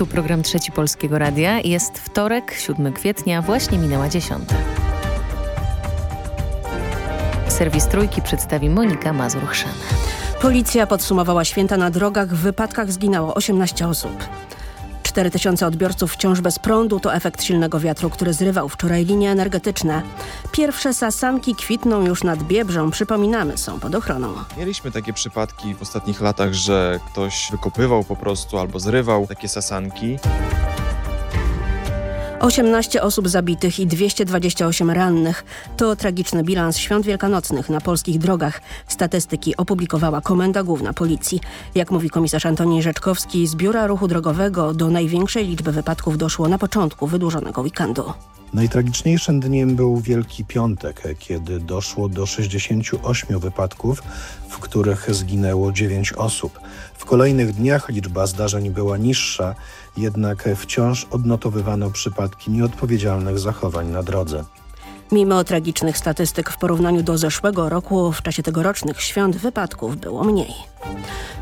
Tu program Trzeci Polskiego Radia. Jest wtorek, 7 kwietnia, właśnie minęła dziesiąta. Serwis Trójki przedstawi Monika Mazur-Chrzan. Policja podsumowała święta na drogach. W wypadkach zginęło 18 osób. 4 tysiące odbiorców wciąż bez prądu to efekt silnego wiatru, który zrywał wczoraj linie energetyczne. Pierwsze sasanki kwitną już nad Biebrzą, przypominamy, są pod ochroną. Mieliśmy takie przypadki w ostatnich latach, że ktoś wykopywał po prostu albo zrywał takie sasanki. 18 osób zabitych i 228 rannych. To tragiczny bilans świąt wielkanocnych na polskich drogach. Statystyki opublikowała Komenda Główna Policji. Jak mówi komisarz Antoni Rzeczkowski, z Biura Ruchu Drogowego do największej liczby wypadków doszło na początku wydłużonego weekendu. Najtragiczniejszym dniem był Wielki Piątek, kiedy doszło do 68 wypadków, w których zginęło 9 osób. W kolejnych dniach liczba zdarzeń była niższa, jednak wciąż odnotowywano przypadki nieodpowiedzialnych zachowań na drodze. Mimo tragicznych statystyk w porównaniu do zeszłego roku w czasie tegorocznych świąt wypadków było mniej.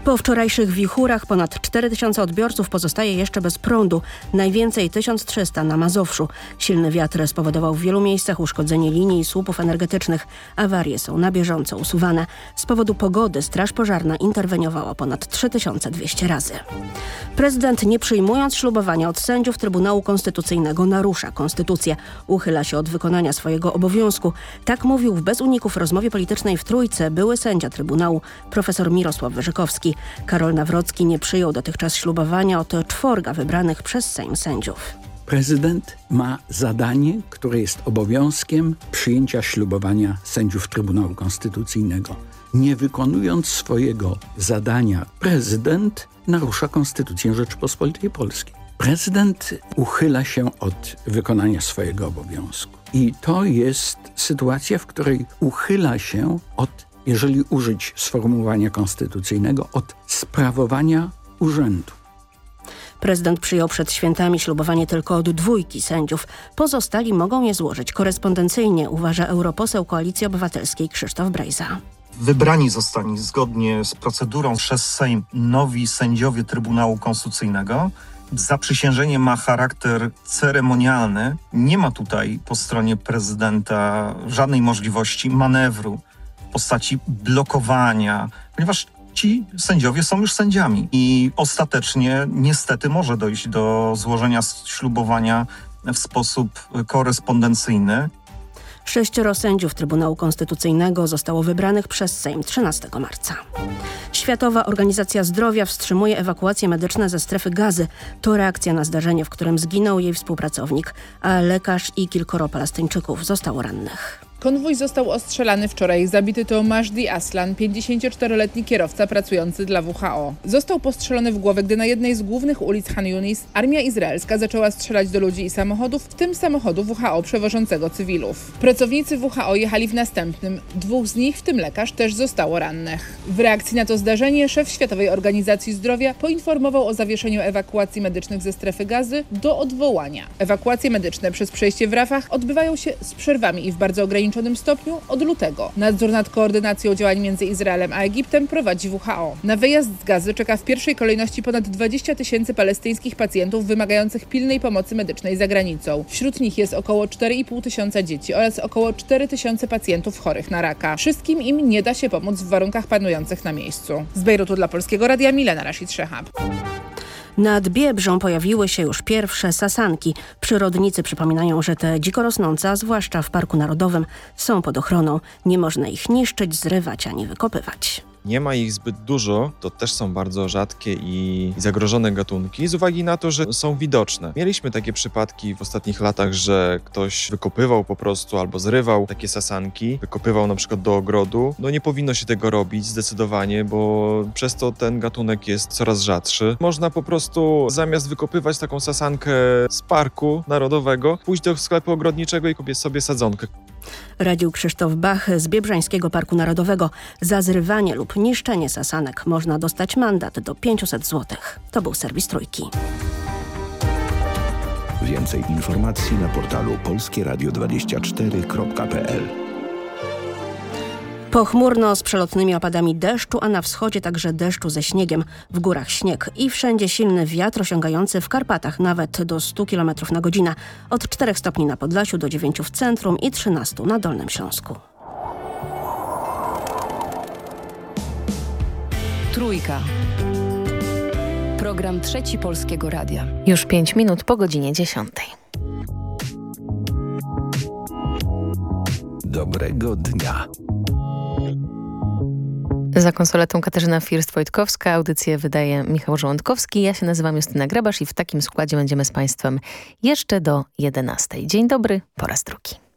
Po wczorajszych wichurach ponad 4000 odbiorców pozostaje jeszcze bez prądu, najwięcej 1300 na Mazowszu. Silny wiatr spowodował w wielu miejscach uszkodzenie linii i słupów energetycznych. Awarie są na bieżąco usuwane. Z powodu pogody Straż Pożarna interweniowała ponad 3200 razy. Prezydent nie przyjmując ślubowania od sędziów Trybunału Konstytucyjnego narusza konstytucję. Uchyla się od wykonania swojego obowiązku. Tak mówił w bez uników rozmowie politycznej w Trójce były sędzia Trybunału profesor Mirosław Wyrzykowski. Karol Nawrocki nie przyjął dotychczas ślubowania od czworga wybranych przez Sejm sędziów. Prezydent ma zadanie, które jest obowiązkiem przyjęcia ślubowania sędziów Trybunału Konstytucyjnego. Nie wykonując swojego zadania, prezydent narusza Konstytucję Rzeczypospolitej Polskiej. Prezydent uchyla się od wykonania swojego obowiązku. I to jest sytuacja, w której uchyla się od jeżeli użyć sformułowania konstytucyjnego, od sprawowania urzędu. Prezydent przyjął przed świętami ślubowanie tylko od dwójki sędziów. Pozostali mogą je złożyć korespondencyjnie, uważa europoseł Koalicji Obywatelskiej Krzysztof Brejza. Wybrani zostali zgodnie z procedurą przez Sejm nowi sędziowie Trybunału Konstytucyjnego. Zaprzysiężenie ma charakter ceremonialny. Nie ma tutaj po stronie prezydenta żadnej możliwości manewru postaci blokowania, ponieważ ci sędziowie są już sędziami i ostatecznie niestety może dojść do złożenia ślubowania w sposób korespondencyjny. Sześcioro sędziów Trybunału Konstytucyjnego zostało wybranych przez Sejm 13 marca. Światowa Organizacja Zdrowia wstrzymuje ewakuacje medyczne ze strefy gazy. To reakcja na zdarzenie, w którym zginął jej współpracownik, a lekarz i kilkoro Palestyńczyków zostało rannych. Konwój został ostrzelany wczoraj. Zabity to Majdi Aslan, 54-letni kierowca pracujący dla WHO. Został postrzelony w głowę, gdy na jednej z głównych ulic Han Yunis armia izraelska zaczęła strzelać do ludzi i samochodów, w tym samochodu WHO przewożącego cywilów. Pracownicy WHO jechali w następnym. Dwóch z nich, w tym lekarz, też zostało rannych. W reakcji na to zdarzenie szef Światowej Organizacji Zdrowia poinformował o zawieszeniu ewakuacji medycznych ze strefy gazy do odwołania. Ewakuacje medyczne przez przejście w Rafach odbywają się z przerwami i w bardzo ograniczonym ograniczonym stopniu od lutego. Nadzór nad koordynacją działań między Izraelem a Egiptem prowadzi WHO. Na wyjazd z gazy czeka w pierwszej kolejności ponad 20 tysięcy palestyńskich pacjentów wymagających pilnej pomocy medycznej za granicą. Wśród nich jest około 4,5 tysiąca dzieci oraz około 4 tysiące pacjentów chorych na raka. Wszystkim im nie da się pomóc w warunkach panujących na miejscu. Z Bejrutu dla Polskiego Radia Milena Rashid Szehab. Nad Biebrzą pojawiły się już pierwsze sasanki. Przyrodnicy przypominają, że te dziko rosnące, a zwłaszcza w Parku Narodowym, są pod ochroną. Nie można ich niszczyć, zrywać ani wykopywać. Nie ma ich zbyt dużo, to też są bardzo rzadkie i zagrożone gatunki, z uwagi na to, że są widoczne. Mieliśmy takie przypadki w ostatnich latach, że ktoś wykopywał po prostu albo zrywał takie sasanki, wykopywał na przykład do ogrodu. No nie powinno się tego robić zdecydowanie, bo przez to ten gatunek jest coraz rzadszy. Można po prostu zamiast wykopywać taką sasankę z parku narodowego, pójść do sklepu ogrodniczego i kupić sobie sadzonkę. Radził Krzysztof Bach z Biebrzańskiego Parku Narodowego. Za zrywanie lub niszczenie sasanek można dostać mandat do 500 zł. To był serwis Trójki. Więcej informacji na portalu polskieradio24.pl Pochmurno z przelotnymi opadami deszczu, a na wschodzie także deszczu ze śniegiem. W górach śnieg i wszędzie silny wiatr osiągający w Karpatach nawet do 100 km na godzinę. Od 4 stopni na Podlasiu do 9 w centrum i 13 na Dolnym Śląsku. Trójka. Program Trzeci Polskiego Radia. Już 5 minut po godzinie 10. Dobrego dnia. Za konsoletą Katarzyna First-Wojtkowska, audycję wydaje Michał Żołądkowski. Ja się nazywam Justyna Grabasz i w takim składzie będziemy z Państwem jeszcze do 11. Dzień dobry, po raz drugi.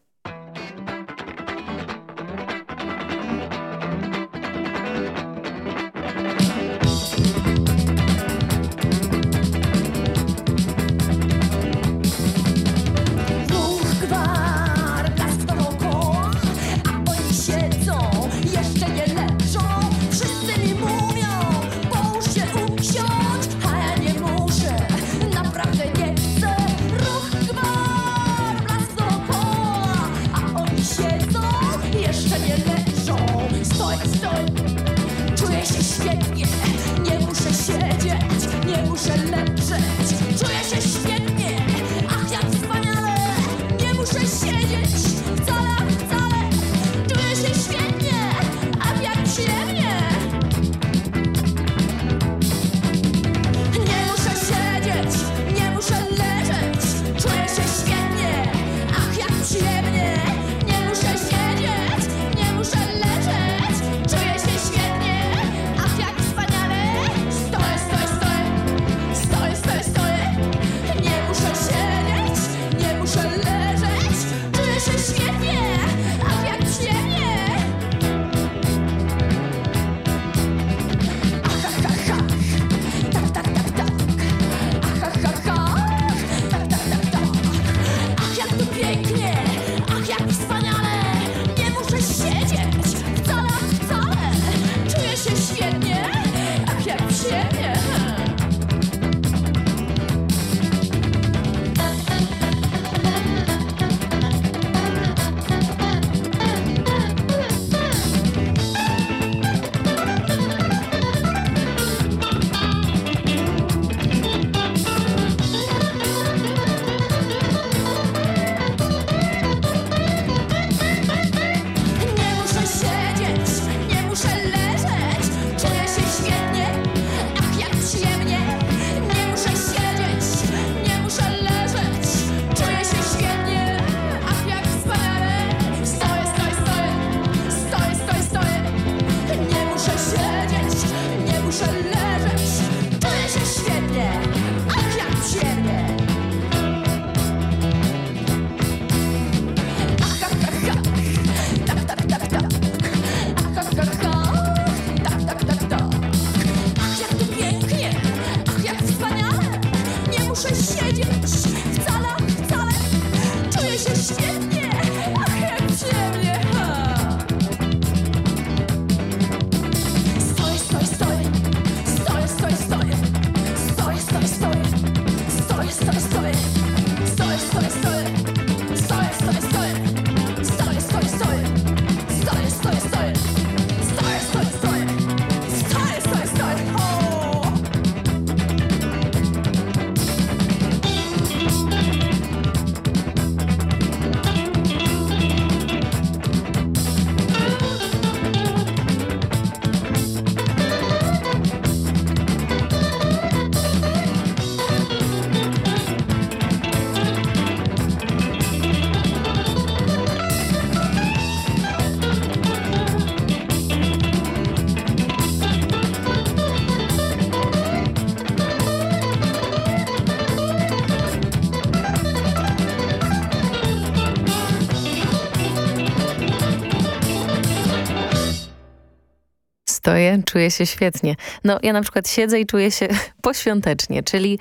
Stoję, czuję się świetnie. No ja na przykład siedzę i czuję się poświątecznie, czyli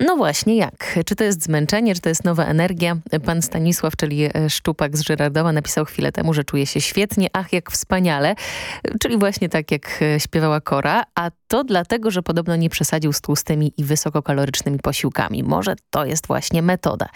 No właśnie, jak? Czy to jest zmęczenie, czy to jest nowa energia? Pan Stanisław, czyli e, Szczupak z Żyrardowa napisał chwilę temu, że czuje się świetnie, ach jak wspaniale, czyli właśnie tak jak e, śpiewała Kora, a to dlatego, że podobno nie przesadził z tłustymi i wysokokalorycznymi posiłkami. Może to jest właśnie metoda.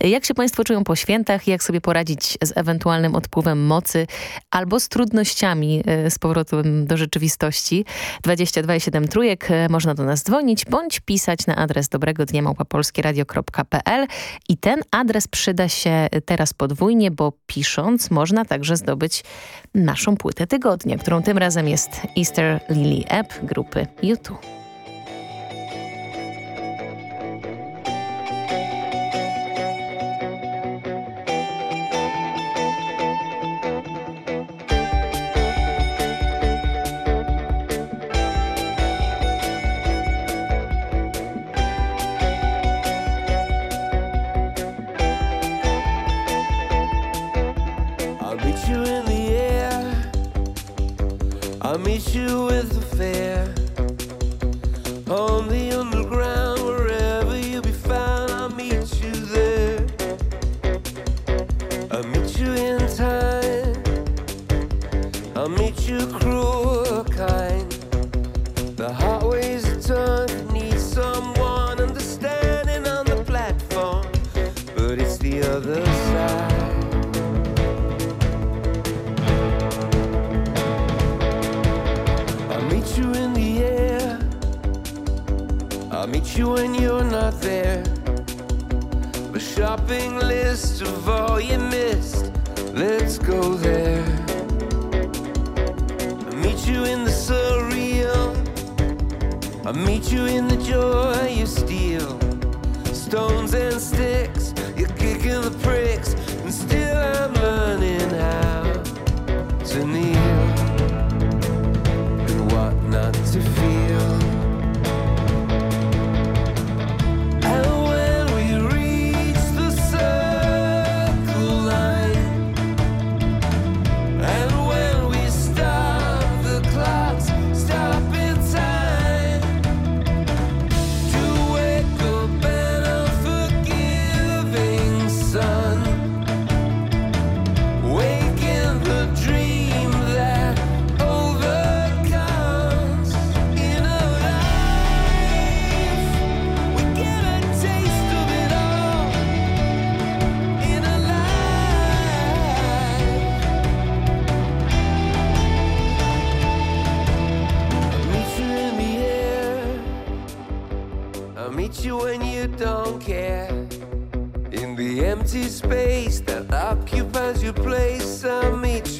Jak się Państwo czują po świętach? Jak sobie poradzić z ewentualnym odpływem mocy albo z trudnościami e, z powrotem do rzeczywistości? 22,7 trójek, można do nas dzwonić bądź pisać na adres dobrego dnia małpapolskieradio.pl i ten adres przyda się teraz podwójnie, bo pisząc można także zdobyć naszą płytę tygodnia, którą tym razem jest Easter Lily App grupy YouTube. meet you with a fair. Only when you're not there. The shopping list of all you missed. Let's go there. I meet you in the surreal. I meet you in the joy you steal. Stones and sticks, you're kicking the pricks, and still I'm learning how to kneel. space that occupies your place. I meet you.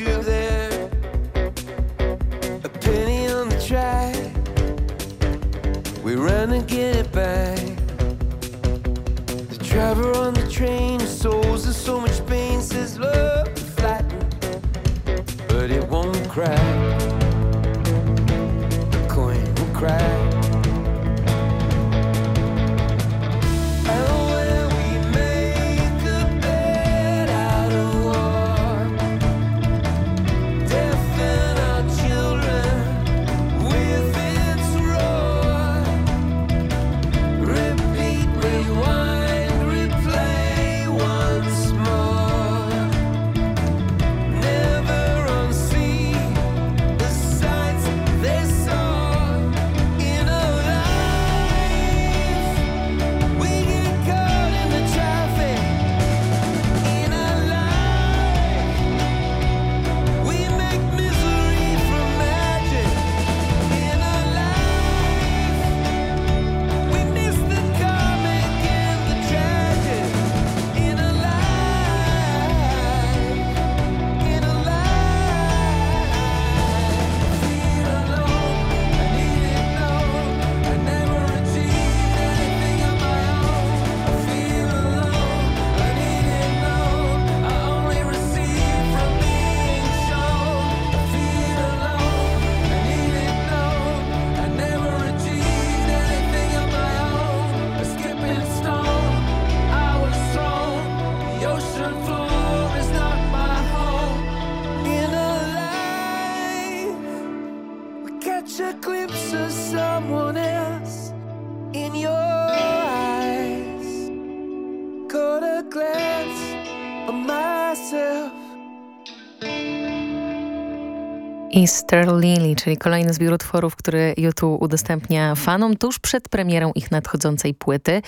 Easter Lily, czyli kolejny zbiór utworów, który YouTube udostępnia fanom tuż przed premierą ich nadchodzącej płyty.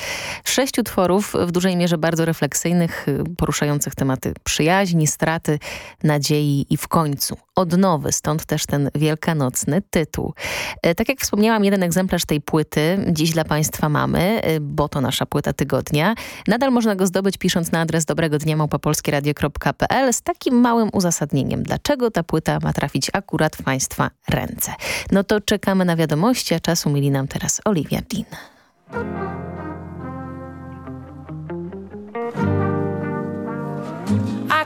Sześć utworów, w dużej mierze bardzo refleksyjnych, poruszających tematy przyjaźni, straty, nadziei i w końcu odnowy, stąd też ten wielkanocny tytuł. E, tak jak wspomniałam, jeden egzemplarz tej płyty dziś dla Państwa mamy, e, bo to nasza płyta tygodnia. Nadal można go zdobyć pisząc na adres dobrego dnia małpopolskieradio.pl z takim małym uzasadnieniem, dlaczego ta płyta ma trafić akurat w Państwa ręce. No to czekamy na wiadomości, a czasu mieli nam teraz Olivia Dean.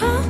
call?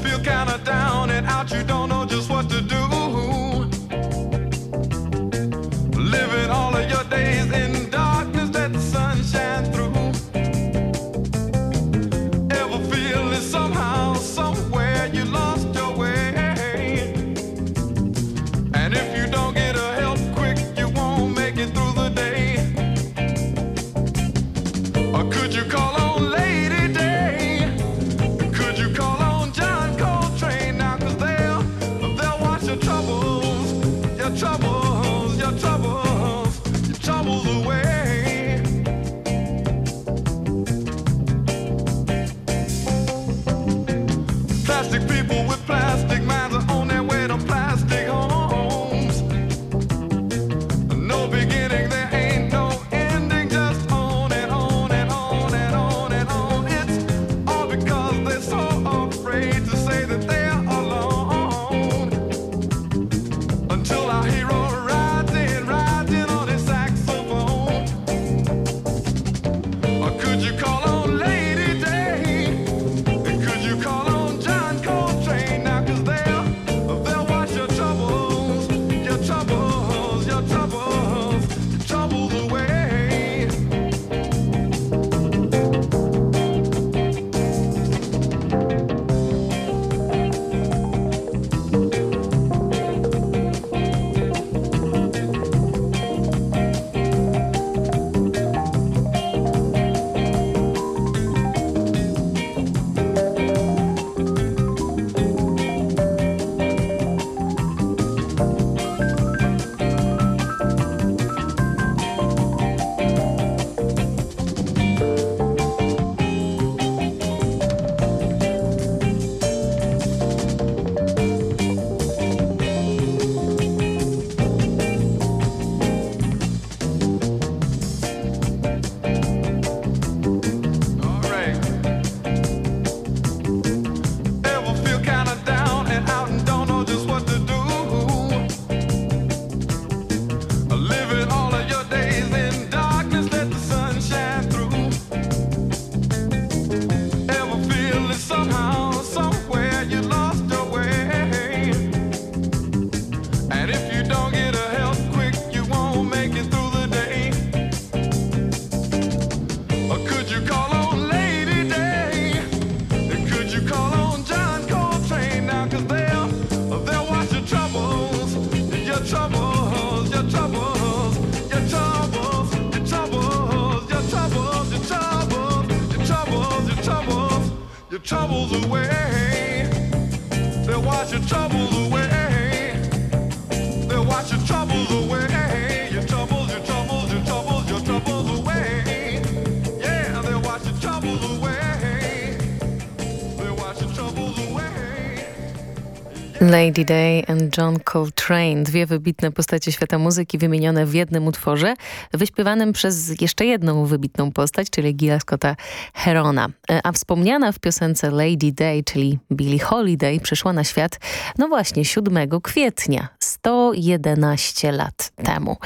Lady Day and John Coltrane, dwie wybitne postacie świata muzyki wymienione w jednym utworze, wyśpiewanym przez jeszcze jedną wybitną postać, czyli Gila Scotta Herona. E, a wspomniana w piosence Lady Day, czyli Billie Holiday, przyszła na świat, no właśnie, 7 kwietnia, 111 lat temu.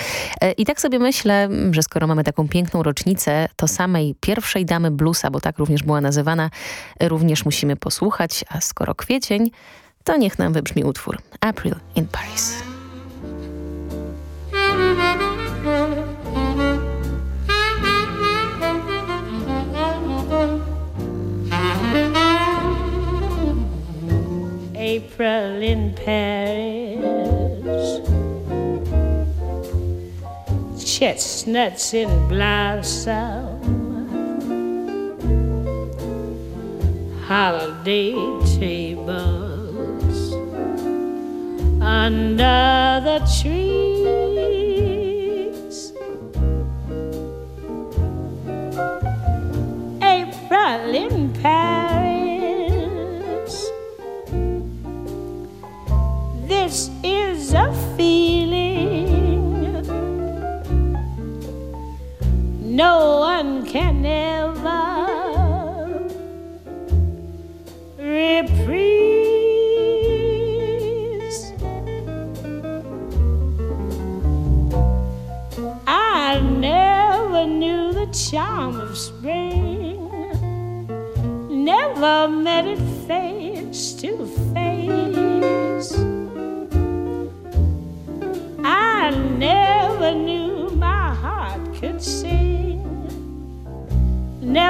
E, I tak sobie myślę, że skoro mamy taką piękną rocznicę, to samej pierwszej damy bluesa, bo tak również była nazywana, również musimy posłuchać, a skoro kwiecień, to niech nam wybrzmi utwór April in Paris. April in Paris. Chestnuts in blossom. Holiday table under the trees.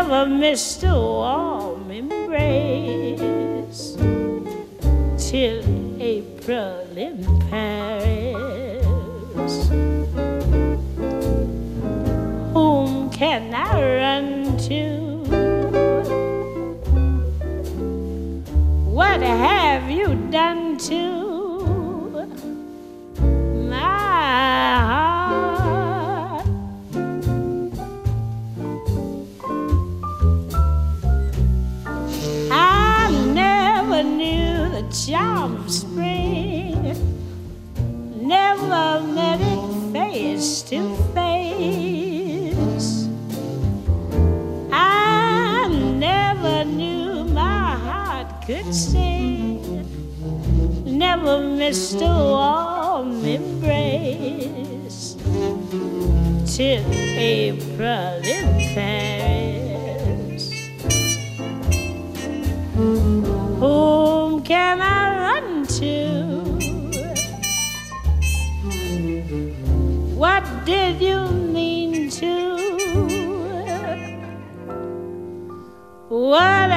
Never missed a warm missed a warm embrace till April in Paris. Whom can I run to? What did you mean to? What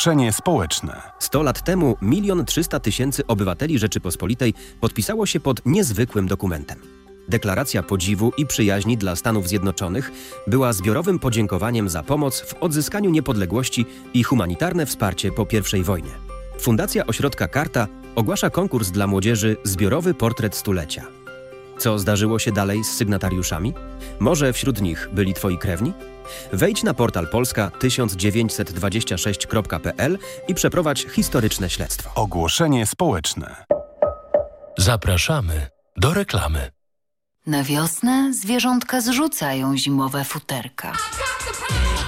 Ogłoszenie społeczne. 100 lat temu milion 300 tysięcy obywateli Rzeczypospolitej podpisało się pod niezwykłym dokumentem. Deklaracja podziwu i przyjaźni dla Stanów Zjednoczonych była zbiorowym podziękowaniem za pomoc w odzyskaniu niepodległości i humanitarne wsparcie po I wojnie. Fundacja Ośrodka Karta ogłasza konkurs dla młodzieży Zbiorowy Portret Stulecia. Co zdarzyło się dalej z sygnatariuszami? Może wśród nich byli twoi krewni? Wejdź na portal polska 1926.pl i przeprowadź historyczne śledztwo. Ogłoszenie społeczne. Zapraszamy do reklamy. Na wiosnę zwierzątka zrzucają zimowe futerka.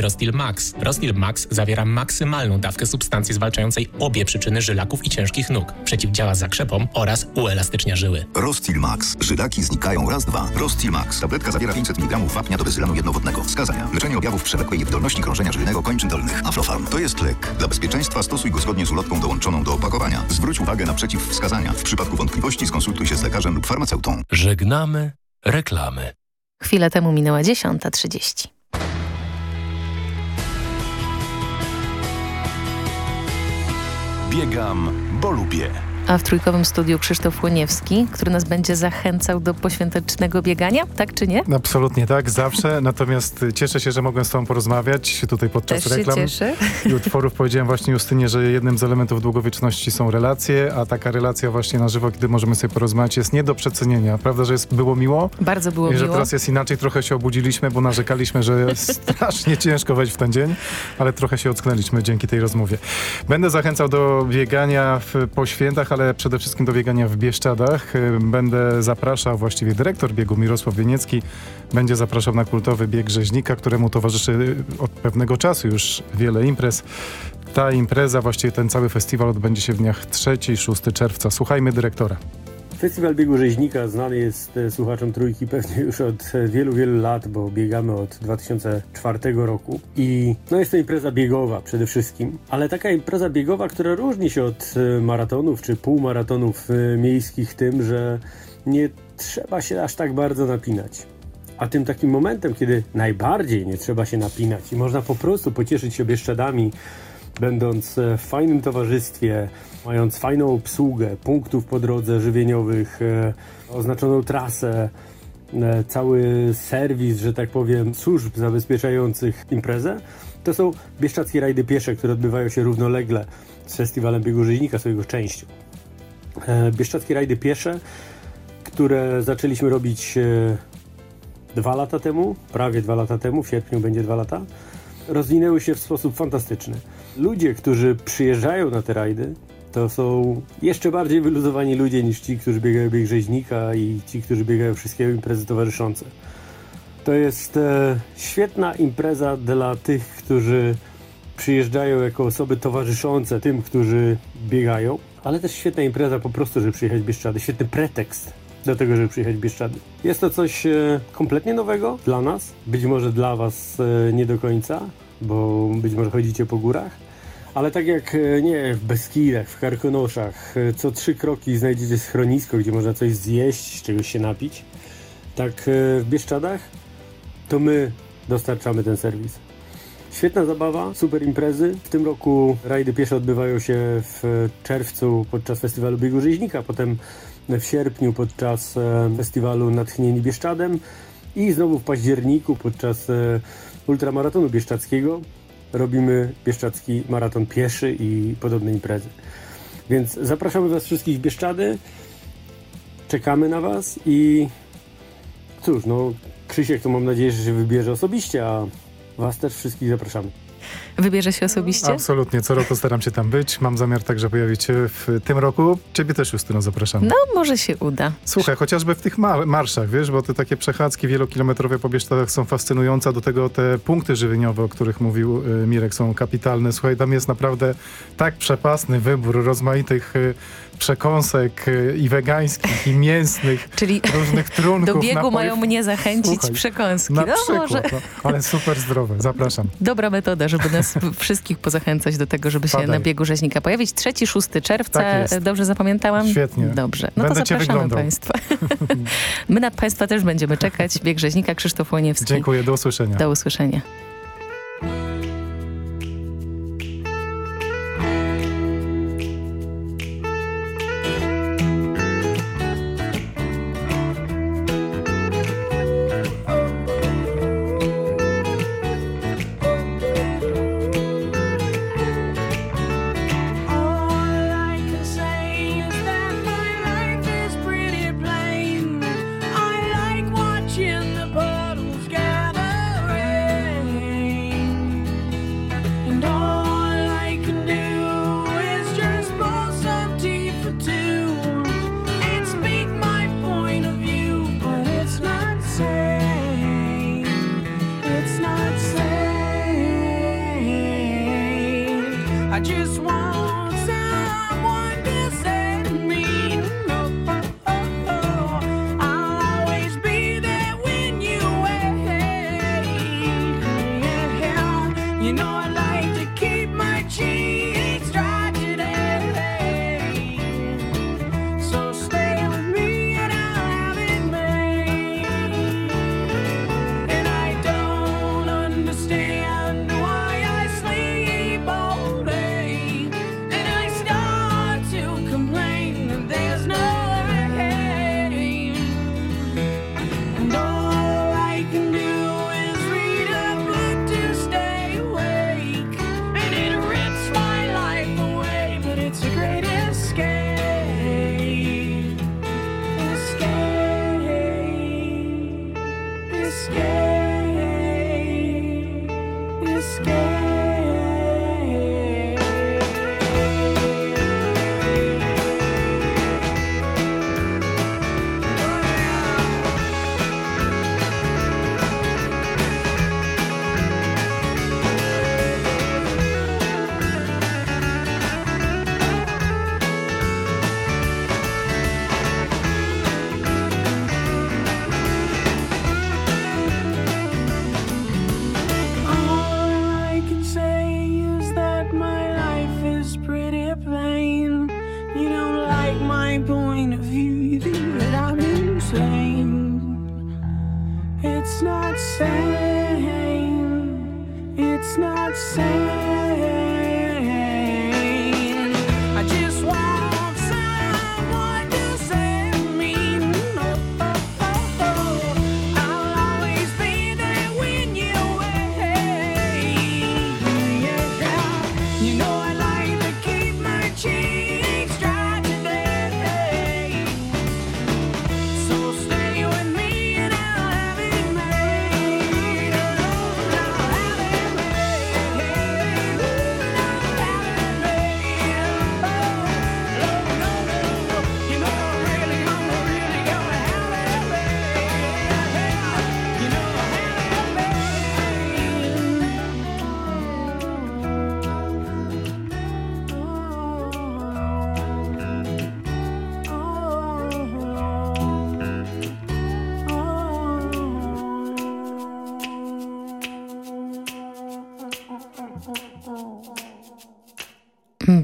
Rostil Max. Rostil Max zawiera maksymalną dawkę substancji zwalczającej obie przyczyny żylaków i ciężkich nóg. Przeciwdziała zakrzepom oraz uelastycznia żyły. Rostil Max. Żylaki znikają raz, dwa. Rostil Max. Tabletka zawiera 500 mg wapnia do wyzylanu jednowodnego. Wskazania. Leczenie objawów przewlekłej niewydolności krążenia żylnego kończyn dolnych. Aflofarm. To jest lek. Dla bezpieczeństwa stosuj go zgodnie z ulotką dołączoną do opakowania. Zwróć uwagę na przeciwwskazania. W przypadku wątpliwości skonsultuj się z lekarzem lub farmaceutą. Żegnamy reklamy. Chwilę temu minęła 10.30. Biegam, bo lubię. A w trójkowym studiu Krzysztof Łoniewski, który nas będzie zachęcał do poświątecznego biegania, tak czy nie? Absolutnie tak, zawsze. Natomiast cieszę się, że mogłem z tobą porozmawiać tutaj podczas Też reklam się cieszę. i utworów. Powiedziałem właśnie Justynie, że jednym z elementów długowieczności są relacje, a taka relacja właśnie na żywo, kiedy możemy sobie porozmawiać, jest nie do przecenienia. Prawda, że jest, było miło? Bardzo było I że miło. teraz jest inaczej. Trochę się obudziliśmy, bo narzekaliśmy, że strasznie ciężko wejść w ten dzień, ale trochę się ocknęliśmy dzięki tej rozmowie. Będę zachęcał do biegania w, po świętach, ale przede wszystkim do biegania w Bieszczadach. Y, Będę zapraszał, właściwie dyrektor biegu Mirosław Wieniecki będzie zapraszał na kultowy bieg rzeźnika, któremu towarzyszy y, od pewnego czasu już wiele imprez. Ta impreza, właściwie ten cały festiwal odbędzie się w dniach 3 i 6 czerwca. Słuchajmy dyrektora. Festiwal Biegu Rzeźnika znany jest e, słuchaczom Trójki pewnie już od e, wielu, wielu lat, bo biegamy od 2004 roku i no jest to impreza biegowa przede wszystkim, ale taka impreza biegowa, która różni się od e, maratonów czy półmaratonów miejskich tym, że nie trzeba się aż tak bardzo napinać. A tym takim momentem, kiedy najbardziej nie trzeba się napinać i można po prostu pocieszyć się Bieszczadami, będąc e, w fajnym towarzystwie, mając fajną obsługę punktów po drodze żywieniowych, e, oznaczoną trasę, e, cały serwis, że tak powiem, służb zabezpieczających imprezę, to są bieszczackie rajdy piesze, które odbywają się równolegle z festiwalem biegu rzeźnika, są jego częścią. Bieszczackie rajdy piesze, które zaczęliśmy robić dwa lata temu, prawie dwa lata temu, w sierpniu będzie dwa lata, rozwinęły się w sposób fantastyczny. Ludzie, którzy przyjeżdżają na te rajdy, to są jeszcze bardziej wyluzowani ludzie niż ci, którzy biegają bieg rzeźnika i ci, którzy biegają wszystkie imprezy towarzyszące. To jest e, świetna impreza dla tych, którzy przyjeżdżają jako osoby towarzyszące tym, którzy biegają, ale też świetna impreza po prostu, żeby przyjechać Bieszczady. Świetny pretekst do tego, żeby przyjechać Bieszczady. Jest to coś e, kompletnie nowego dla nas, być może dla Was e, nie do końca. Bo być może chodzicie po górach. Ale tak jak, e, nie w Beskidach, w Karkonoszach, e, co trzy kroki znajdziecie schronisko, gdzie można coś zjeść, czegoś się napić, tak e, w Bieszczadach to my dostarczamy ten serwis. Świetna zabawa, super imprezy. W tym roku rajdy piesze odbywają się w czerwcu podczas festiwalu biegu rzeźnika, potem w sierpniu podczas festiwalu Natchnieni Bieszczadem i znowu w październiku podczas ultramaratonu bieszczadzkiego robimy bieszczadzki maraton pieszy i podobne imprezy. Więc zapraszamy Was wszystkich w Bieszczady, czekamy na Was i cóż, no Krzysiek to mam nadzieję, że się wybierze osobiście, a Was też wszystkich zapraszamy. Wybierze się osobiście? Absolutnie, co roku staram się tam być. Mam zamiar także pojawić się w tym roku. Ciebie też, Justyno, zapraszam. No, może się uda. Słuchaj, chociażby w tych mar marszach, wiesz, bo te takie przechadzki wielokilometrowe po Bieszczadach są fascynujące. Do tego te punkty żywieniowe, o których mówił y, Mirek, są kapitalne. Słuchaj, tam jest naprawdę tak przepasny wybór rozmaitych y, przekąsek y, i wegańskich, i mięsnych, Czyli różnych trunków. do biegu napojów. mają mnie zachęcić Słuchaj, przekąski. Na no przykład, może. no, ale super zdrowe. Zapraszam. Dobra metoda, żeby nas wszystkich pozachęcać do tego, żeby się na biegu rzeźnika pojawić. 3-6 czerwca, Tak dobrze zapamiętałam? Świetnie. Dobrze. No Będę to zapraszamy. Państwa. My na Państwa też będziemy czekać. Bieg rzeźnika Krzysztof Łoniewski. Dziękuję, do usłyszenia. Do usłyszenia.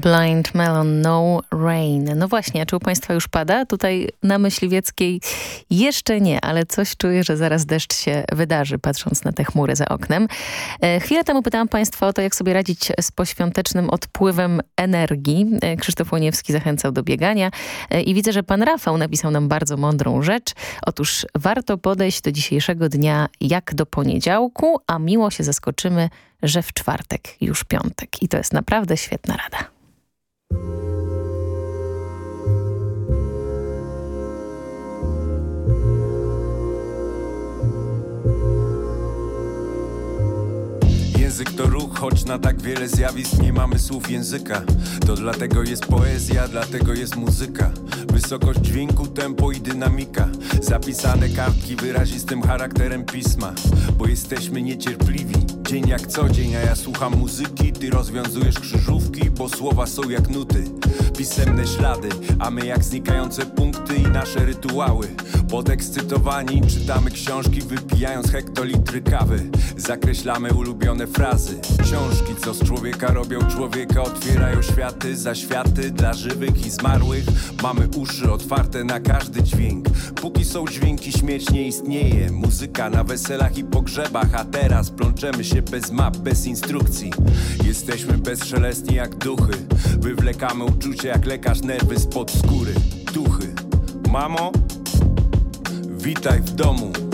Blind Melon, No Rain. No właśnie, czy u Państwa już pada? Tutaj na Myśliwieckiej jeszcze nie, ale coś czuję, że zaraz deszcz się wydarzy, patrząc na te chmury za oknem. E, chwilę temu pytałam Państwa o to, jak sobie radzić z poświątecznym odpływem energii. E, Krzysztof Łoniewski zachęcał do biegania e, i widzę, że Pan Rafał napisał nam bardzo mądrą rzecz. Otóż warto podejść do dzisiejszego dnia jak do poniedziałku, a miło się zaskoczymy, że w czwartek już piątek. I to jest naprawdę świetna rada. Música Język to ruch, choć na tak wiele zjawisk nie mamy słów języka. To dlatego jest poezja, dlatego jest muzyka. Wysokość dźwięku, tempo i dynamika. Zapisane kartki wyrazistym charakterem pisma. Bo jesteśmy niecierpliwi Dzień jak co dzień, a ja słucham muzyki. Ty rozwiązujesz krzyżówki, bo słowa są jak nuty. Pisemne ślady, a my jak znikające punkty i nasze rytuały. Podekscytowani czytamy książki wypijając hektolitry kawy. Zakreślamy ulubione frazy Książki, co z człowieka robią człowieka Otwierają światy za światy dla żywych i zmarłych. Mamy uszy otwarte na każdy dźwięk. Póki są dźwięki śmierć nie istnieje. Muzyka na weselach i pogrzebach A teraz plączemy się bez map, bez instrukcji. Jesteśmy bezszelestni jak duchy. Wywlekamy uczucie jak lekarz nerwy spod skóry. Duchy. Mamo, witaj w domu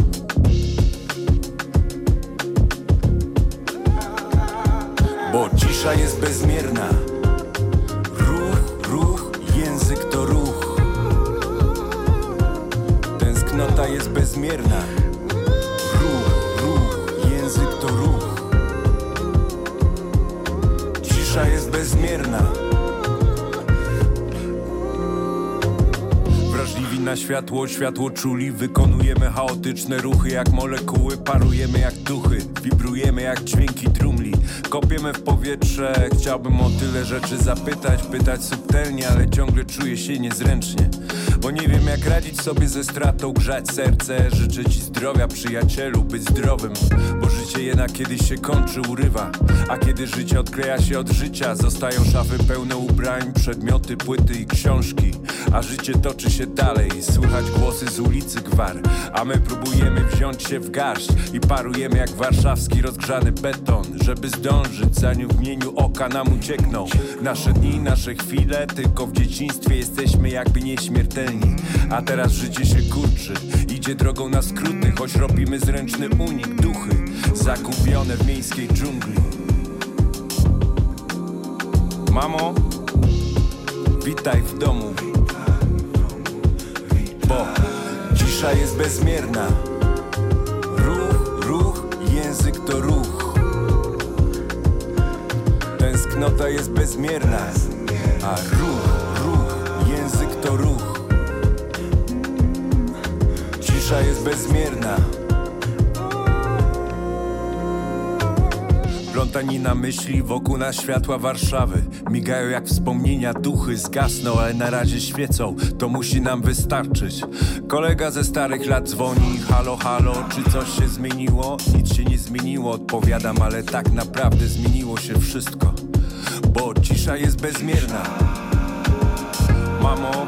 Bo cisza jest bezmierna. Ruch, ruch, język to ruch. Tęsknota jest bezmierna. Ruch, ruch, język to ruch. Cisza jest bezmierna. Wrażliwi na światło, światło czuli. Wykonujemy chaotyczne ruchy jak molekuły. Parujemy jak duchy, wibrujemy jak dźwięki trumli Kopiemy w powietrze, chciałbym o tyle rzeczy zapytać Pytać subtelnie, ale ciągle czuję się niezręcznie. Bo nie wiem jak radzić sobie ze stratą, grzać serce. Życzę ci zdrowia przyjacielu, być zdrowym. Bo życie jednak kiedyś się kończy, urywa. A kiedy życie odkleja się od życia Zostają szafy pełne ubrań, przedmioty, płyty i książki A życie toczy się dalej, słychać głosy z ulicy gwar. A my próbujemy wziąć się w garść I parujemy jak warszawski rozgrzany beton Żeby zdążyć, zanim w mieniu oka nam uciekną. Nasze dni, nasze chwile, tylko w dzieciństwie jesteśmy jakby nieśmiertelni. A teraz życie się kurczy, idzie drogą na skróty Choć robimy zręczny unik, duchy Zagubione w miejskiej dżungli. Mamo, witaj w domu Bo cisza jest bezmierna. Ruch, ruch, język to ruch. Tęsknota jest bezmierna A ruch, ruch, język to ruch. Cisza jest bezmierna Plątanina myśli wokół nas światła Warszawy. Migają jak wspomnienia, duchy zgasną, ale na razie świecą. To musi nam wystarczyć. Kolega ze starych lat dzwoni Halo, halo, czy coś się zmieniło? Nic się nie zmieniło, odpowiadam Ale tak naprawdę zmieniło się wszystko. Bo cisza jest bezmierna. Mamo,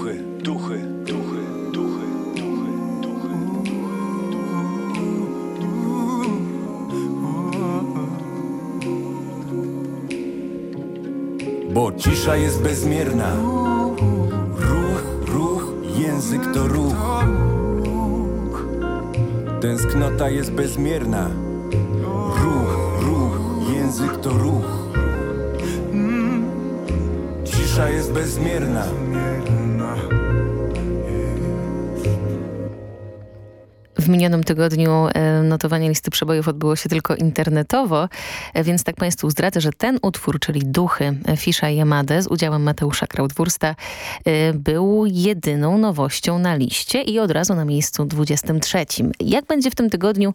Bo cisza jest bezmierna. Ruch, ruch, język to ruch. Tęsknota jest bezmierna. Ruch, ruch, język to ruch. Cisza jest bezmierna minionym tygodniu e, notowanie listy przebojów odbyło się tylko internetowo, e, więc tak Państwu zdradzę, że ten utwór, czyli Duchy Fisza i Yamade z udziałem Mateusza Krautwursta e, był jedyną nowością na liście i od razu na miejscu 23. Jak będzie w tym tygodniu?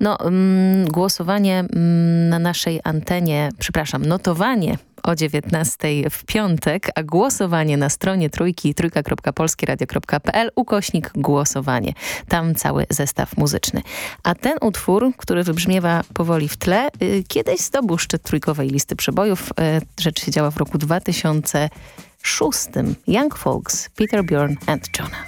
No, mm, głosowanie mm, na naszej antenie, przepraszam, notowanie o 19 w piątek, a głosowanie na stronie trójki trójka.polskieradio.pl ukośnik głosowanie. Tam cały zestaw muzyczny. A ten utwór, który wybrzmiewa powoli w tle, y, kiedyś zdobył szczyt trójkowej listy przebojów. Y, rzecz się działa w roku 2006. Young Folks, Peter Bjorn and Jonah.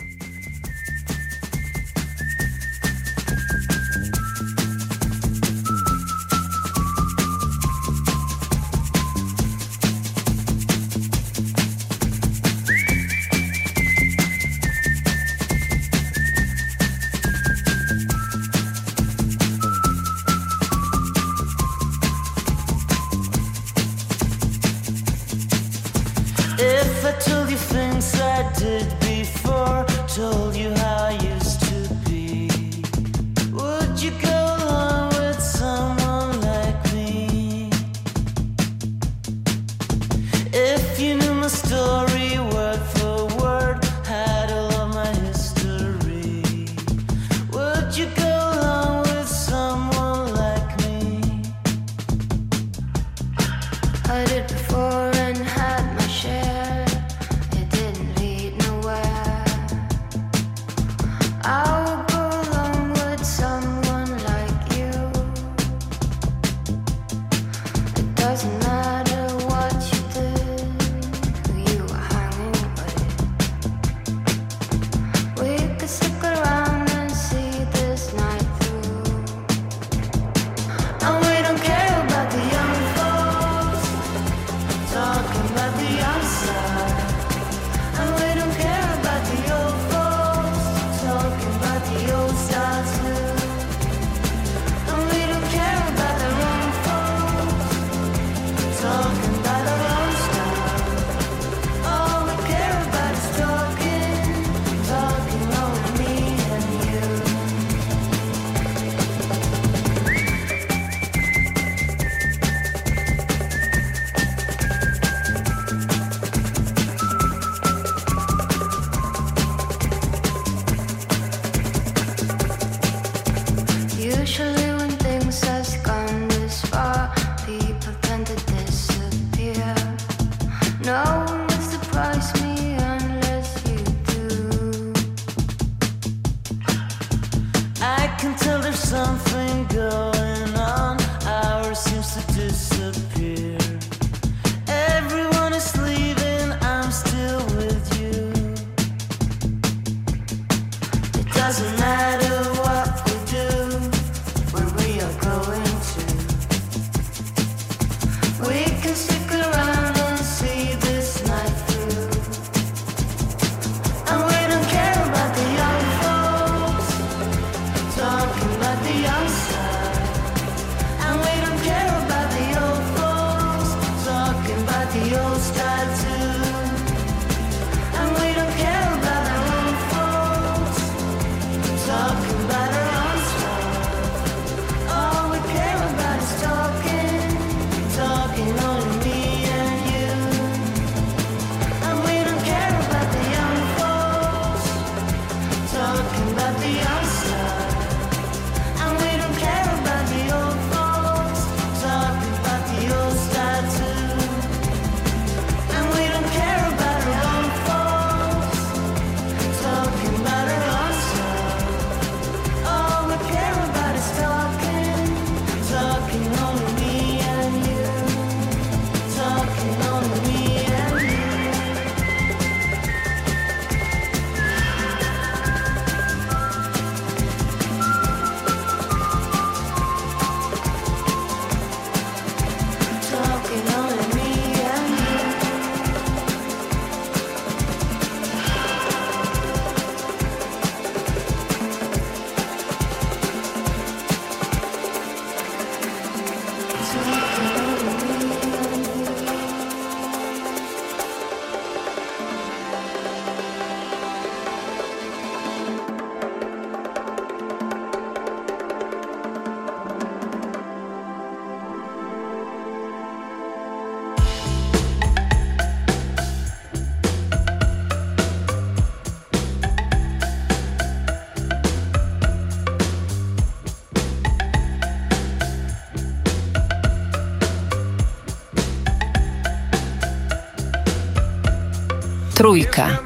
Trójka.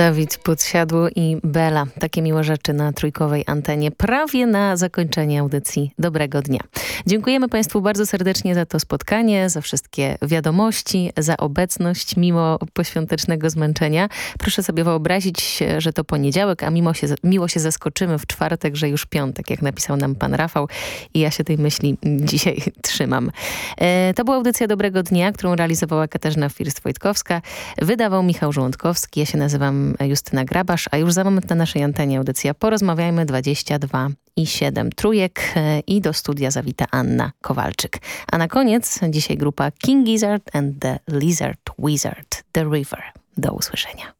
Dawid Podsiadło i Bela. Takie miłe rzeczy na trójkowej antenie, prawie na zakończenie audycji. Dobrego dnia. Dziękujemy Państwu bardzo serdecznie za to spotkanie, za wszystkie wiadomości, za obecność mimo poświątecznego zmęczenia. Proszę sobie wyobrazić, że to poniedziałek, a mimo się, miło się zaskoczymy w czwartek, że już piątek, jak napisał nam pan Rafał i ja się tej myśli dzisiaj trzymam. E, to była audycja Dobrego Dnia, którą realizowała Katarzyna First-Wojtkowska. Wydawał Michał Żołądkowski. Ja się nazywam Justyna Grabasz, a już za moment na naszej antenie audycja Porozmawiajmy 22 i 7 trójek e, i do studia zawita Anna Kowalczyk. A na koniec dzisiaj grupa King Gizzard and the Lizard Wizard, The River. Do usłyszenia.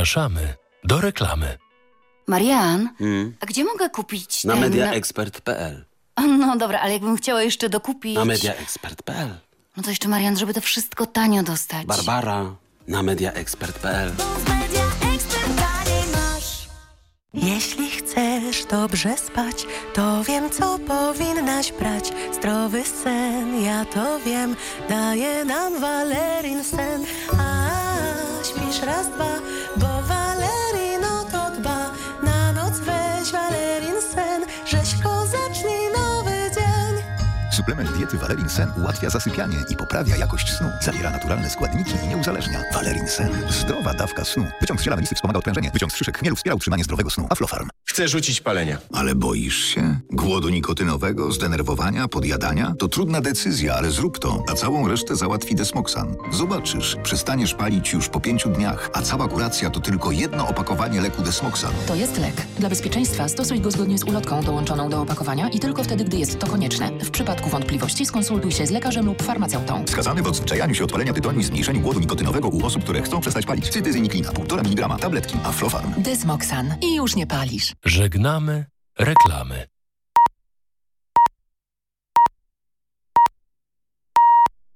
Zapraszamy do reklamy. Marian, Hmm? a gdzie mogę kupić Na ten... mediaexpert.pl No dobra, ale jakbym chciała jeszcze dokupić... Na mediaexpert.pl No to jeszcze Marian, żeby to wszystko tanio dostać. Barbara na mediaexpert.pl Jeśli chcesz dobrze spać, to wiem, co powinnaś brać. Zdrowy sen, ja to wiem, daje nam Valerin sen. A śpisz raz, dwa, bo Suplement diety Valerin Sen ułatwia zasypianie i poprawia jakość snu. Zawiera naturalne składniki i nie uzależnia. Valerin Sen. Zdrowa dawka snu. Wyciąg z ziela melisy wspomaga odprężenie. Wyciąg z szyszek chmielu wspiera utrzymanie zdrowego snu. Aflofarm. Chcę rzucić palenia. Ale boisz się? Głodu nikotynowego, zdenerwowania, podjadania? To trudna decyzja, ale zrób to, a całą resztę załatwi Desmoxan. Zobaczysz, przestaniesz palić już po pięciu dniach, a cała kuracja to tylko jedno opakowanie leku Desmoxan. To jest lek. Dla bezpieczeństwa stosuj go zgodnie z ulotką dołączoną do opakowania i tylko wtedy, gdy jest to konieczne. W przypadku wątpliwości skonsultuj się z lekarzem lub farmaceutą. Wskazany w odzwyczajaniu się od palenia tytoniu i zmniejszeniu głodu nikotynowego u osób, które chcą przestać palić. Cytyzyniklina, 1,5 mg, tabletki, Aflofarm. Dysmoxan. I już nie palisz. Żegnamy reklamy.